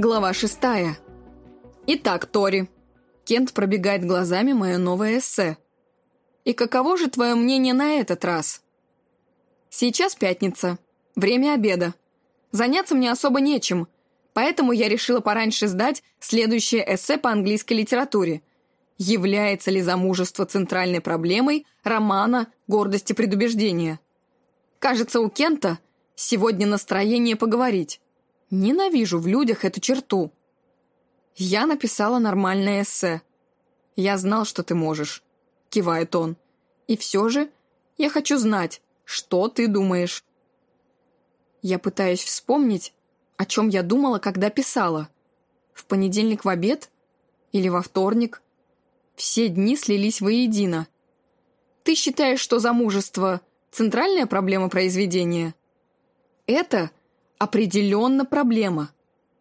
Глава шестая. Итак, Тори. Кент пробегает глазами мое новое эссе. И каково же твое мнение на этот раз? Сейчас пятница. Время обеда. Заняться мне особо нечем, поэтому я решила пораньше сдать следующее эссе по английской литературе. Является ли замужество центральной проблемой романа «Гордость и предубеждение»? Кажется, у Кента сегодня настроение поговорить. Ненавижу в людях эту черту. Я написала нормальное эссе. Я знал, что ты можешь, кивает он. И все же я хочу знать, что ты думаешь. Я пытаюсь вспомнить, о чем я думала, когда писала. В понедельник в обед? Или во вторник? Все дни слились воедино. Ты считаешь, что замужество – центральная проблема произведения? Это определенно проблема,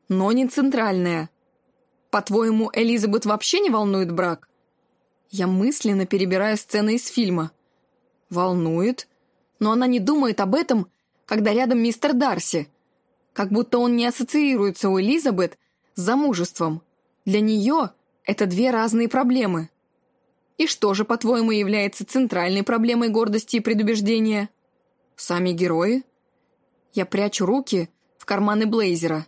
но не центральная. По-твоему, Элизабет вообще не волнует брак? Я мысленно перебираю сцены из фильма. Волнует, но она не думает об этом, когда рядом мистер Дарси. Как будто он не ассоциируется у Элизабет с замужеством. Для нее это две разные проблемы. И что же, по-твоему, является центральной проблемой гордости и предубеждения? Сами герои? Я прячу руки в карманы блейзера.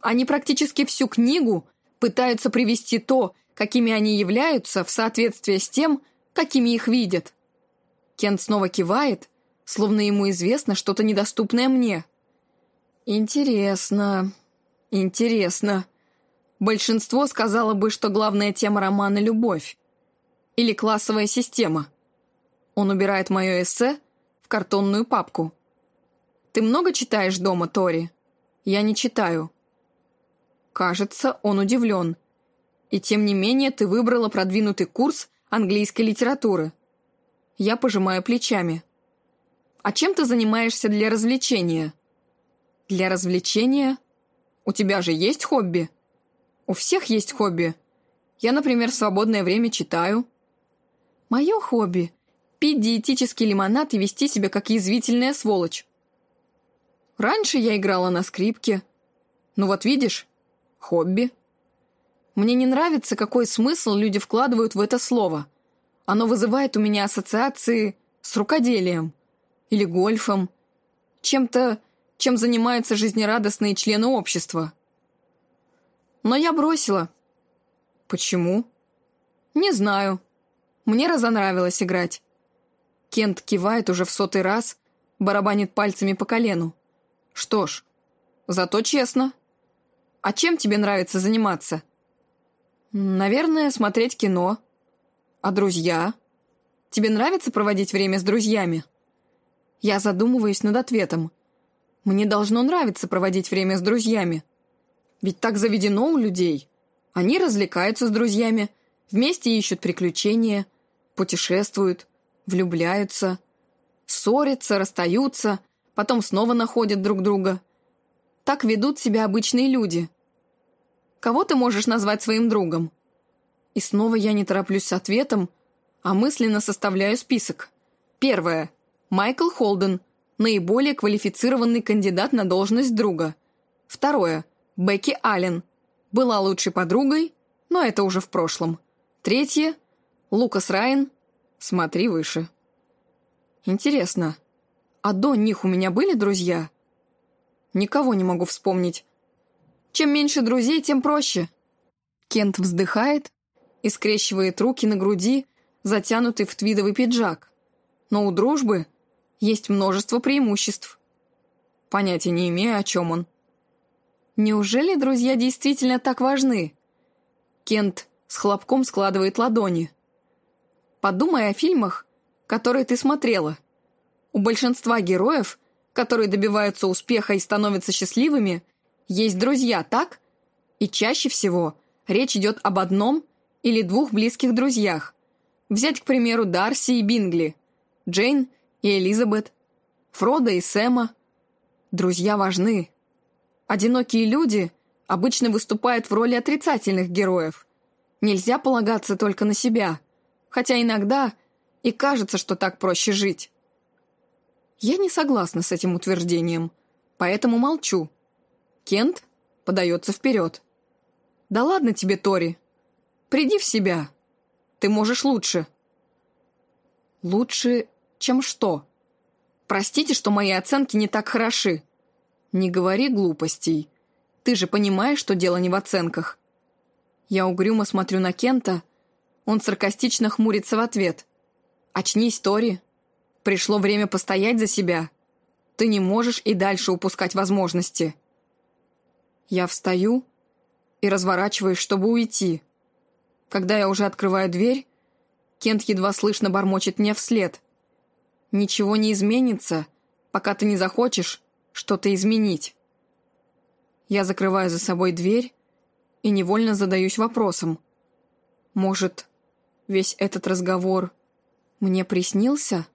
Они практически всю книгу пытаются привести то, какими они являются, в соответствие с тем, какими их видят. Кент снова кивает, словно ему известно что-то недоступное мне. Интересно, интересно. Большинство сказало бы, что главная тема романа — любовь. Или классовая система. Он убирает мое эссе в картонную папку. «Ты много читаешь дома, Тори?» «Я не читаю». Кажется, он удивлен. И тем не менее ты выбрала продвинутый курс английской литературы. Я пожимаю плечами. А чем ты занимаешься для развлечения? Для развлечения? У тебя же есть хобби? У всех есть хобби. Я, например, в свободное время читаю. Мое хобби — пить диетический лимонад и вести себя как язвительная сволочь. Раньше я играла на скрипке. Ну вот видишь, хобби. Мне не нравится, какой смысл люди вкладывают в это слово. Оно вызывает у меня ассоциации с рукоделием или гольфом, чем-то, чем занимаются жизнерадостные члены общества. Но я бросила. Почему? Не знаю. Мне разонравилось играть. Кент кивает уже в сотый раз, барабанит пальцами по колену. Что ж, зато честно. А чем тебе нравится заниматься? Наверное, смотреть кино. А друзья? Тебе нравится проводить время с друзьями? Я задумываюсь над ответом. Мне должно нравиться проводить время с друзьями. Ведь так заведено у людей. Они развлекаются с друзьями, вместе ищут приключения, путешествуют, влюбляются, ссорятся, расстаются — потом снова находят друг друга. Так ведут себя обычные люди. Кого ты можешь назвать своим другом? И снова я не тороплюсь с ответом, а мысленно составляю список. Первое. Майкл Холден, наиболее квалифицированный кандидат на должность друга. Второе. Бекки Аллен. Была лучшей подругой, но это уже в прошлом. Третье. Лукас Райан. Смотри выше. Интересно, а до них у меня были друзья? Никого не могу вспомнить. Чем меньше друзей, тем проще. Кент вздыхает и скрещивает руки на груди, затянутый в твидовый пиджак. Но у дружбы есть множество преимуществ. Понятия не имею, о чем он. Неужели друзья действительно так важны? Кент с хлопком складывает ладони. Подумай о фильмах, которые ты смотрела. У большинства героев, которые добиваются успеха и становятся счастливыми, есть друзья, так? И чаще всего речь идет об одном или двух близких друзьях. Взять, к примеру, Дарси и Бингли, Джейн и Элизабет, Фрода и Сэма. Друзья важны. Одинокие люди обычно выступают в роли отрицательных героев. Нельзя полагаться только на себя, хотя иногда и кажется, что так проще жить. Я не согласна с этим утверждением, поэтому молчу. Кент подается вперед. «Да ладно тебе, Тори. Приди в себя. Ты можешь лучше». «Лучше, чем что?» «Простите, что мои оценки не так хороши». «Не говори глупостей. Ты же понимаешь, что дело не в оценках». Я угрюмо смотрю на Кента. Он саркастично хмурится в ответ. «Очнись, Тори. Пришло время постоять за себя. Ты не можешь и дальше упускать возможности». Я встаю и разворачиваюсь, чтобы уйти. Когда я уже открываю дверь, Кент едва слышно бормочет мне вслед. «Ничего не изменится, пока ты не захочешь что-то изменить». Я закрываю за собой дверь и невольно задаюсь вопросом. Может, весь этот разговор мне приснился?»